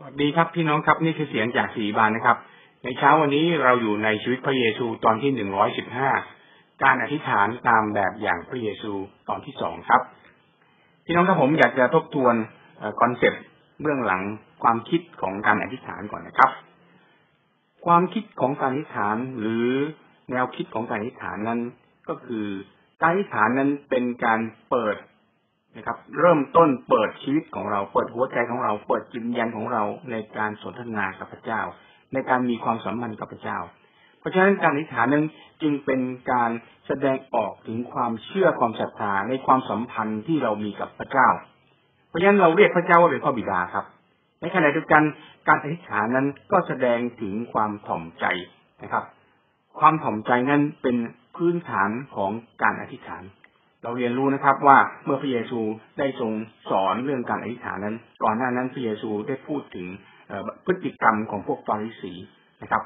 สวัสดีครับพี่น้องครับนี่คือเสียงจากศิษยาภิบาลนะครับ ในเช้าวันนี้เราอยู่ในชีวิตพระเยซูตอนที่หนึ่งร้อยสิบห้าการอธิษฐานตามแบบอย่างพระเยซูตอนที่สองครับ พี่น้องครับผมอยากจะทบทวน concept เบื้องหลังความคิดของการอธิษฐานก่อนนะครับ ความคิดของการอธิษฐานหรือแนวคิดของการอธิษฐานนั้นก็คือการอธิษฐานนั้นเป็นการเปิด นะครับ เริ่มต้นเปิดชีวิตของเรา เปิดหัวใจของเรา เปิดจิตวิญญาณของเราในการสนทนากับพระเจ้า ในการมีความสัมพันธ์กับพระเจ้า เพราะฉะนั้นการอธิษฐานนั้นจึงเป็นการแสดงออกถึงความเชื่อความศรัทธาในความสัมพันธ์ที่เรามีกับพระเจ้า เพราะฉะนั้นเราเรียกพระเจ้าว่าเป็นพ่อบิดาครับ ในขณะเดียวกันการอธิษฐานนั้นก็แสดงถึงความถ่อมใจนะครับ ความถ่อมใจนั้นเป็นพื้นฐานของการอธิษฐาน เราเรียนรู้นะครับว่าเมื่อพระเยซูได้ทรงสอนเรื่องการอธิษฐานนั้น ก่อนหน้านั้นพระเยซูได้พูดถึงพฤติกรรมของพวกฟาริสีนะครับ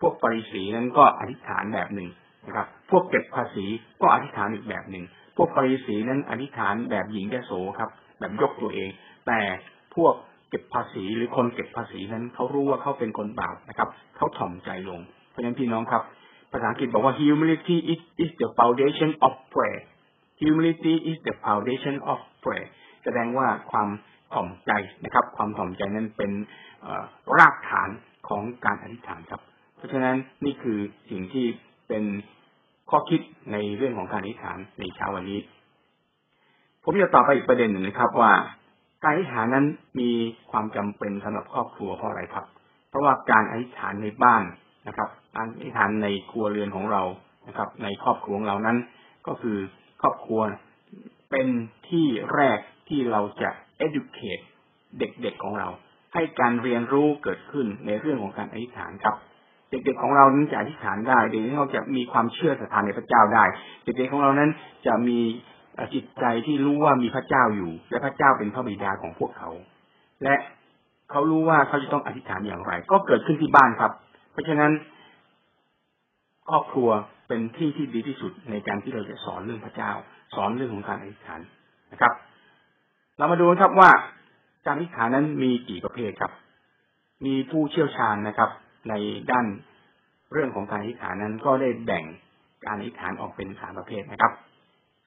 พวกฟาริสีนั้นก็อธิษฐานแบบหนึ่งนะครับ พวกเก็บภาษีก็อธิษฐานอีกแบบหนึ่ง พวกฟาริสีนั้นอธิษฐานแบบหญิงแกโสครับ แบบยกตัวเอง แต่พวกเก็บภาษีหรือคนเก็บภาษีนั้นเขารู้ว่าเขาเป็นคนบาปนะครับ เขาถ่อมใจลง เพราะฉะนั้นพี่น้องครับ ภาษาอังกฤษบอกว่า humility is is the foundation of prayer humility is the foundation of prayer แสดงว่าความถ่อมใจนะครับ ความถ่อมใจนั้นเป็นรากฐานของการอธิษฐานครับ เพราะฉะนั้นนี่คือสิ่งที่เป็นข้อคิดในเรื่องของการอธิษฐานในเช้าวันนี้ ผมจะต่อไปอีกประเด็นหนึ่งนะครับว่าการอธิษฐานนั้นมีความจำเป็นสำหรับครอบครัวเพราะอะไรครับ เพราะว่าการอธิษฐานในบ้านนะครับ การอธิษฐานในครัวเรือนของเรานะครับ ในครอบครัวของเรานั้น ก็คือ ครอบครัว เป็นที่แรกที่เราจะ educate เด็กๆของเรา ให้การเรียนรู้เกิดขึ้นในเรื่องของการอธิษฐานครับ เด็กๆของเรานั้นจะอธิษฐานได้เด็กๆเขาจะมีความเชื่อศรัทธาในพระเจ้าได้ เด็กๆของเรานั้นจะมีจิตใจที่รู้ว่ามีพระเจ้าอยู่ และพระเจ้าเป็นพระบิดาของพวกเขา และเขารู้ว่าเขาจะต้องอธิษฐานอย่างไร ก็เกิดขึ้นที่บ้านครับ เพราะฉะนั้นครอบครัว เป็นที่ที่ดีที่สุดในการที่เราจะสอนเรื่องพระเจ้า สอนเรื่องของการอธิษฐานนะครับ เรามาดูครับว่าการอธิษฐานนั้นมีกี่ประเภทครับ มีผู้เชี่ยวชาญนะครับ ในด้านเรื่องของการอธิษฐานนั้นก็ได้แบ่งการอธิษฐานออกเป็นสามประเภทนะครับ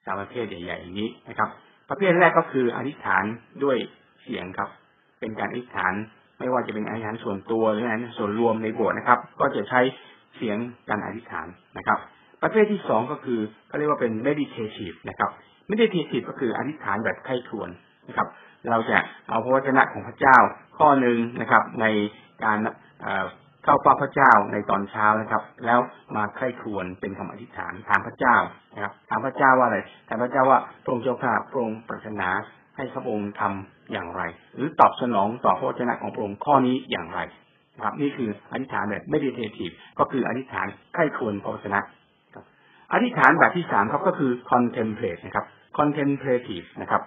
สามประเภทใหญ่ๆอย่างนี้นะครับ ประเภทแรกก็คืออธิษฐานด้วยเสียงครับ เป็นการอธิษฐานไม่ว่าจะเป็นอธิษฐานส่วนตัวหรืออธิษฐานส่วนรวมในโบสถ์นะครับ ก็จะใช้ เสียงการอธิษฐานนะครับ ประเภทที่สองก็คือเขาเรียกว่าเป็น meditative นะครับ meditative ก็คืออธิษฐานแบบไข้ควนนะครับ เราจะเอาพระวจนะของพระเจ้าข้อหนึ่งนะครับ ในการเข้าเฝ้าพระเจ้าในตอนเช้านะครับ แล้วมาไข้ควนเป็นคำอธิษฐานถามพระเจ้านะครับถามพระเจ้าว่าอะไรถามพระเจ้าว่าพระองค์เจ้าข้าพระองค์ปรารถนาให้พระองค์ทำอย่างไร หรือตอบสนองต่อพระวจนะของพระองค์ข้อนี้อย่างไร ครับ นี่คืออธิษฐานแบบไม่ดีเททีฟก็คืออธิษฐานใกล้ควรพระวจนะครับอธิษฐานแบบที่สามครับก็คือ contemplate นะครับ contemplative นะครับ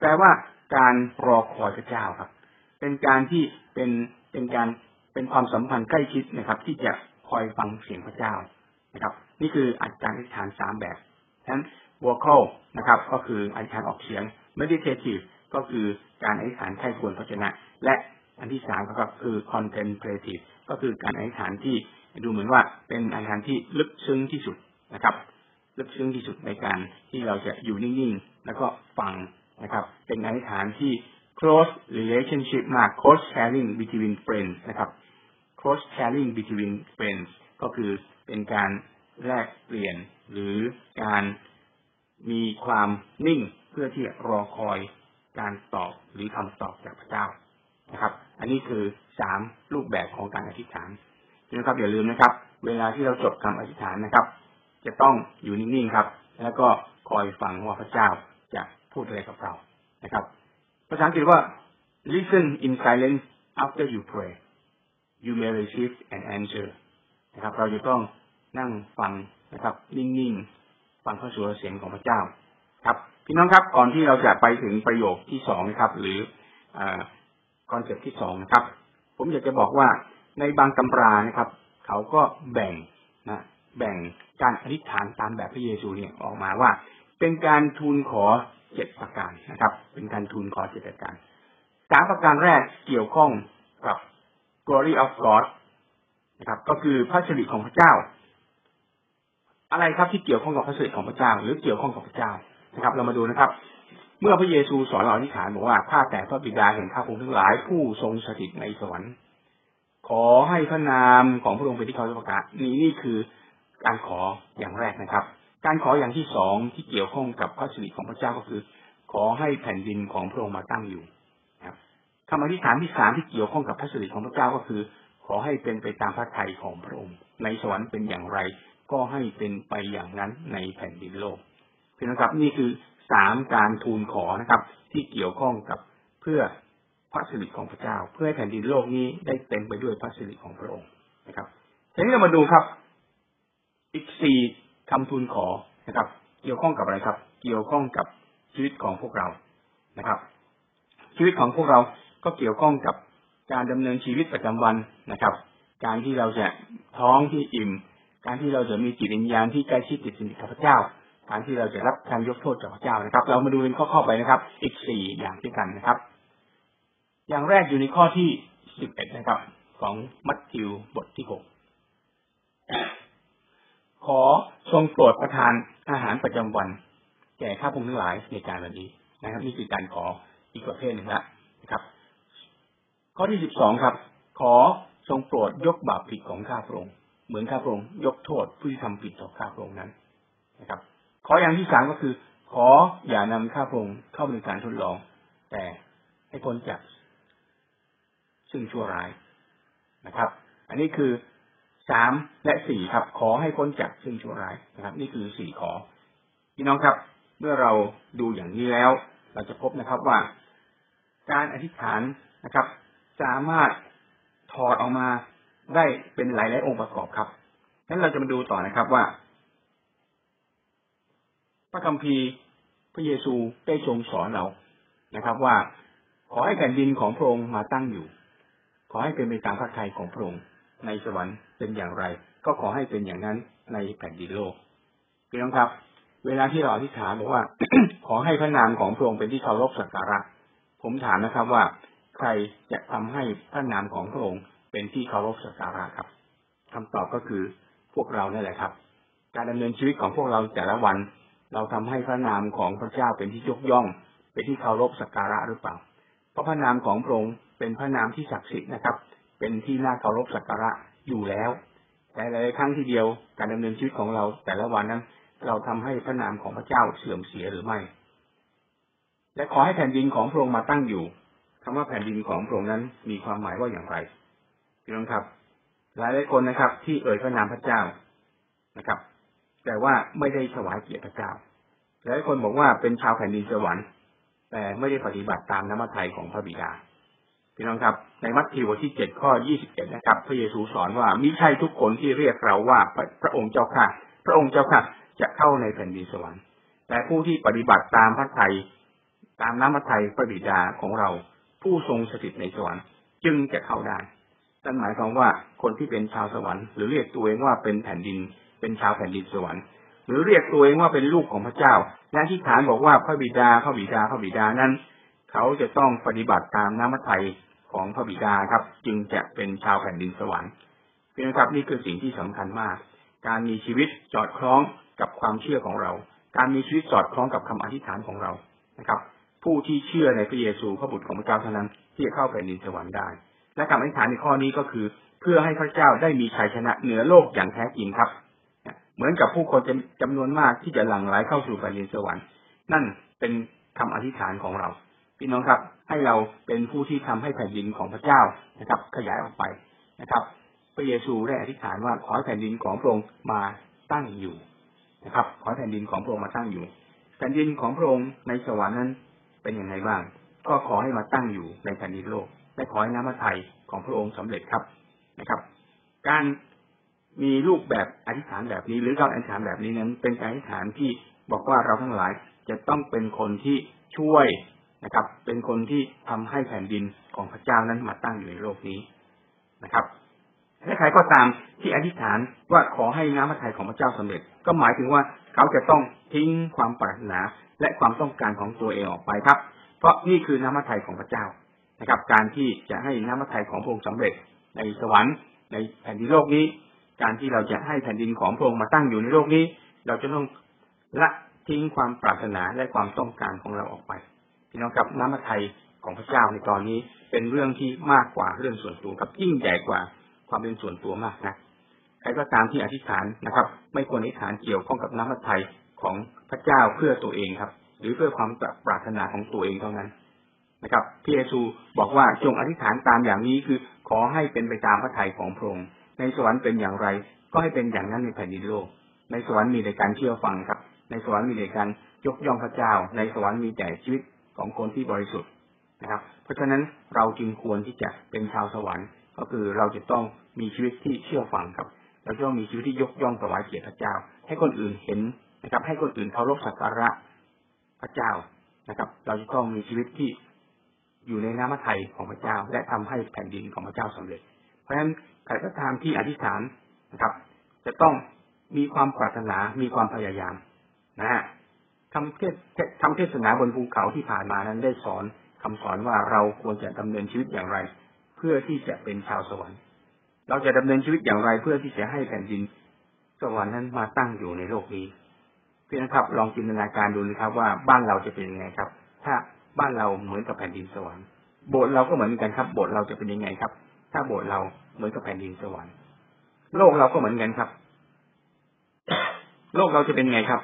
แปลว่าการรอคอยพระเจ้าครับ เป็นการที่เป็นเป็นการเป็นความสัมพันธ์ใกล้ชิดนะครับ ที่จะคอยฟังเสียงพระเจ้านะครับ นี่คืออาจารย์อธิษฐานสามแบบฉะนั้น vocal นะครับ ก็คืออธิษฐานออกเสียง meditative ก็คือการอธิษฐานใกล้ควรพระเจ้าและ ที่สามก็คือ contemplative ก็คือการอธิษฐานที่ดูเหมือนว่าเป็นอธิษฐานที่ลึกซึ้งที่สุดนะครับ ลึกซึ้งที่สุดในการที่เราจะอยู่นิ่งๆ แล้วก็ฟังนะครับ เป็นอธิษฐานที่ close relationship มาก close sharing between friends นะครับ close sharing between friends ก็คือเป็นการแลกเปลี่ยนหรือการมีความนิ่งเพื่อที่รอคอยการตอบหรือคำตอบจากพระเจ้านะครับ อันนี้คือสามรูปแบบของการอธิษฐานนะครับอย่าลืมนะครับ เวลาที่เราจบคำอธิษฐานนะครับ จะต้องอยู่นิ่งๆครับ แล้วก็คอยฟังว่าพระเจ้าจะพูดอะไรกับเรานะครับภาษาอังกฤษว่า listen in silence after you pray you may receive an answer นะครับ เราจะต้องนั่งฟังนะครับ นิ่งๆ ฟังข้อสู่เสียงของพระเจ้า ครับ พี่น้องครับก่อนที่เราจะไปถึงประโยคที่สองนะครับ หรือ concept ที่สองนะครับ ผมอยากจะบอกว่าในบางตำรานะครับ เขาก็แบ่งนะแบ่งการอธิษฐานตามแบบพระเยซูเนี่ยออกมาว่า เป็นการทูลขอเจ็ดประการนะครับ เป็นการทูลขอเจ็ดประการสามประการแรกเกี่ยวข้องกับ glory of God นะครับ ก็คือพระสิริของพระเจ้า อะไรครับที่เกี่ยวข้องกับพระสิริของพระเจ้า หรือเกี่ยวข้องกับพระเจ้านะครับ เรามาดูนะครับ เมื่อพระเยซูสอนเราอธิษฐานบอกว่าข้าแต่พระบิดาแห่งข้าพงทั้งหลายผู้ทรงสถิตในสวรรค์ขอให้พระนามของพระองค์เป็นที่เคารพประกาศนี่นี่คือการขออย่างแรกนะครับ การขออย่างที่สองที่เกี่ยวข้องกับพระสิริของพระเจ้าก็คือ ขอให้แผ่นดินของพระองค์มาตั้งอยู่คำอธิษฐานที่สามที่เกี่ยวข้องกับพระสิริของพระเจ้าก็คือ ขอให้เป็นไปตามพระทัยของพระองค์ ในสวรรค์เป็นอย่างไร ก็ให้เป็นไปอย่างนั้นในแผ่นดินโลกเพื่อนครับนี่คือ สามการทูลขอนะครับ ที่เกี่ยวข้องกับเพื่อพระสิริของพระเจ้า เพื่อให้แผ่นดินโลกนี้ได้เต็มไปด้วยพระสิริของพระองค์นะครับทีนี้เรามาดูครับ อีกสี่คำทูลขอนะครับ เกี่ยวข้องกับอะไรครับ เกี่ยวข้องกับชีวิตของพวกเรานะครับ ชีวิตของพวกเราก็เกี่ยวข้องกับการดำเนินชีวิตประจำวันนะครับ การที่เราจะท้องที่อิ่ม การที่เราจะมีจิตวิญญาณที่ใกล้ชิดติดสนิทกับพระเจ้า การที่เราจะรับการยกโทษจากพระเจ้านะครับ เรามาดูเป็นข้อๆไปนะครับ อีกสี่อย่างด้วยกันนะครับ อย่างแรกอยู่ในข้อที่สิบเอ็ดนะครับ ของมัทธิวบทที่หกขอทรงโปรดประทานอาหารประจำวัน แก่ข้าพงทั้งหลายในการวันนี้นะครับนี่คือการขออีกประเภทหนึ่งละนะครับ ข้อที่สิบสองครับ ขอทรงโปรดยกบาปผิดของข้าพระองค์เหมือนข้าพระองค์ยกโทษผู้ที่ทำผิดต่อข้าพระองค์นั้นนะครับ ขออย่างที่สามก็คือ ขออย่านำข้าพงเข้าในการทดลอง แต่ให้พ้นจากซึ่งชั่วร้ายนะครับ อันนี้คือสามและสี่ครับ ขอให้พ้นจากซึ่งชั่วร้ายนะครับ นี่คือสี่ขอพี่น้องครับ เมื่อเราดูอย่างนี้แล้ว เราจะพบนะครับว่า การอธิษฐานนะครับ สามารถถอดออกมาได้เป็นหลายหลายองค์ประกอบครับนั้นเราจะมาดูต่อนะครับว่า ระคัมภีร์พระเยซูได้ทรงสอนเรานะครับ ว่าขอให้แผ่นดินของพระองค์มาตั้งอยู่ ขอให้เป็นไปตามพระทัยของพระองค์ในสวรรค์เป็นอย่างไร ก็ขอให้เป็นอย่างนั้นในแผ่นดินโลกพี่น้องครับ เวลาที่เราอธิษฐานบอกว่า ขอให้พระนามของพระองค์เป็นที่เคารพสักการะ ผมถามนะครับว่าใครจะทำให้พระนามของพระองค์เป็นที่เคารพสักการะครับคำตอบก็คือพวกเรานี่แหละครับ การดำเนินชีวิตของพวกเราแต่ละวัน เราทำให้พระนามของพระเจ้าเป็นที่ยกย่อง เป็นที่เคารพสักการะหรือเปล่า เพราะพระนามของพระองค์เป็นพระนามที่ศักดิ์สิทธิ์นะครับ เป็นที่น่าเคารพสักการะอยู่แล้ว แต่หลายครั้งทีเดียวการดำเนินชีวิตของเราแต่ละวันนั้น เราทำให้พระนามของพระเจ้าเสื่อมเสียหรือไม่ และขอให้แผ่นดินของพระองค์มาตั้งอยู่คำว่าแผ่นดินของพระองค์นั้นมีความหมายว่าอย่างไรพี่น้องครับ หลายหลายคนนะครับ ที่เอ่ยพระนามพระเจ้านะครับ แต่ว่าไม่ได้ถวายเกียรติพระเจ้าหลายคนบอกว่าเป็นชาวแผ่นดินสวรรค์ แต่ไม่ได้ปฏิบัติตามน้ำมัทไทยของพระบิดาพี่น้องครับ ในมัทธิวบทที่เจ็ดข้อยี่สิบเจ็ดนะครับ พระเยซูสอนว่ามิใช่ทุกคนที่เรียกเราว่าพระองค์เจ้าข้าพระองค์เจ้าข้าจะเข้าในแผ่นดินสวรรค์ แต่ผู้ที่ปฏิบัติตามพระไทยตามน้ำมัทไทยพระบิดาของเรา ผู้ทรงสถิตในสวรรค์จึงจะเข้าได้ นั่นหมายความว่าคนที่เป็นชาวสวรรค์หรือเรียกตัวเองว่าเป็นแผ่นดิน เป็นชาวแผ่นดินสวรรค์ หรือเรียกตัวเองว่าเป็นลูกของพระเจ้า และที่ฐานบอกว่าพระบิดาพระบิดาพระบิดานั้น เขาจะต้องปฏิบัติตามน้ำมัทไทยของพระบิดาครับ จึงจะเป็นชาวแผ่นดินสวรรค์พี่น้องครับนี่คือสิ่งที่สำคัญมาก การมีชีวิตสอดคล้องกับความเชื่อของเรา การมีชีวิตสอดคล้องกับคำอธิษฐานของเรานะครับ ผู้ที่เชื่อในพระเยซูพระบุตรของพระเจ้าเท่านั้นที่จะเข้าแผ่นดินสวรรค์ได้ และคำอธิษฐานในข้อนี้ก็คือ เพื่อให้พระเจ้าได้มีชัยชนะเหนือโลกอย่างแท้จริงครับ เหมือนกับผู้คนจำนวนมากที่จะหลั่งไหลเข้าสู่แผ่นดินสวรรค์ นั่นเป็นคำอธิษฐานของเรา พี่น้องครับให้เราเป็นผู้ที่ทำให้แผ่นดินของพระเจ้านะครับ ขยายออกไปนะครับ พระเยซูได้อธิษฐานว่าขอให้แผ่นดินของพระองค์มาตั้งอยู่นะครับ ขอแผ่นดินของพระองค์มาตั้งอยู่ แผ่นดินของพระองค์ในสวรรค์นั้นเป็นอย่างไรบ้าง ก็ขอให้มาตั้งอยู่ในแผ่นดินโลก และขอให้น้ำพระทัยของพระองค์สำเร็จครับนะครับ การมีรูปแบบอธิษฐานแบบนี้หรือการอธิษฐานแบบนี้นั้น เป็นการอธิษฐานที่บอกว่าเราทั้งหลายจะต้องเป็นคนที่ช่วยนะครับ เป็นคนที่ทำให้แผ่นดินของพระเจ้านั้นมาตั้งอยู่ในโลกนี้นะครับและใครก็ตามที่อธิษฐานว่าขอให้น้ำพระทัยของพระเจ้าสำเร็จ ก็หมายถึงว่าเขาจะต้องทิ้งความปรารถนาและความต้องการของตัวเองออกไปครับ เพราะนี่คือน้ำพระทัยของพระเจ้า นะครับ การที่จะให้น้ำพระทัยของพระองค์สำเร็จ ในสวรรค์ในแผ่นดินโลกนี้ การที่เราจะให้แผ่นดินของพระองค์มาตั้งอยู่ในโลกนี้ เราจะต้องละทิ้งความปรารถนาและความต้องการของเราออกไปพี่น้องครับน้ำพระทัยของพระเจ้าในตอนนี้เป็นเรื่องที่มากกว่าเรื่องส่วนตัวกับยิ่งใหญ่กว่าความเป็นส่วนตัวมากนะใครก็ตามที่อธิษฐานนะครับ ไม่ควรอธิษฐานเกี่ยวข้องกับน้ำพระทัยของพระเจ้าเพื่อตัวเองครับ หรือเพื่อความปรารถนาของตัวเองเท่านั้น นะครับพี่เยซูบอกว่าจงอธิษฐานตามอย่างนี้คือขอให้เป็นไปตามพระทัยของพระองค์ในสวรรค์เป็นอย่างไร ก็ให้เป็นอย่างนั้นในแผ่นดินโลก ในสวรรค์มีแต่การเชื่อฟังครับ ในสวรรค์มีแต่การยกย่องพระเจ้า ในสวรรค์มีแต่ชีวิตของคนที่บริสุทธิ์นะครับ เพราะฉะนั้นเราจึงควรที่จะเป็นชาวสวรรค์ ก็คือเราจะต้องมีชีวิตที่เชื่อฟังครับ เราจะต้องมีชีวิตที่ยกย่องถวายเกียรติพระเจ้า ให้คนอื่นเห็นนะครับ ให้คนอื่นเคารพสักการะพระเจ้านะครับ เราจะต้องมีชีวิตที่ อยู่ในน้ำพระทัยของพระเจ้า และทำให้แผ่นดินของพระเจ้าสำเร็จ เพราะฉะนั้นใครก็ตามที่อธิษฐานนะครับ จะต้องมีความปรารถนามีความพยายามนะฮะทำเทศทำเทศนาบนภูเขาที่ผ่านมานั้นได้สอนคำสอนว่าเราควรจะดำเนินชีวิตอย่างไร เพื่อที่จะเป็นชาวสวรรค์ เราจะดำเนินชีวิตอย่างไร เพื่อที่จะให้แผ่นดินสวรรค์นั้นมาตั้งอยู่ในโลกนี้เพี่อนครับลองจินตนาการดูนะครับว่าบ้านเราจะเป็นยังไงครับ ถ้า บ้านเราเหมือนกับแผ่นดินสวรรค์โบสถ์เราก็เหมือนกันครับ โบสถ์เราจะเป็นยังไงครับ ถ้าโบสถ์เราเหมือนกับแผ่นดินสวรรค์โลกเราก็เหมือนกันครับ โลกเราจะเป็นไงครับ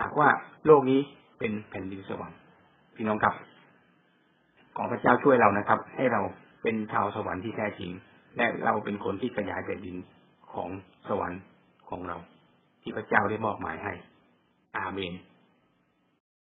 หากว่าโลกนี้เป็นแผ่นดินสวรรค์พี่น้องครับขอพระเจ้าช่วยเรานะครับ ให้เราเป็นชาวสวรรค์ที่แท้จริง และเราเป็นคนที่ขยายแผ่นดินของสวรรค์ของเรา ที่พระเจ้าได้มอบหมายให้ อาเมน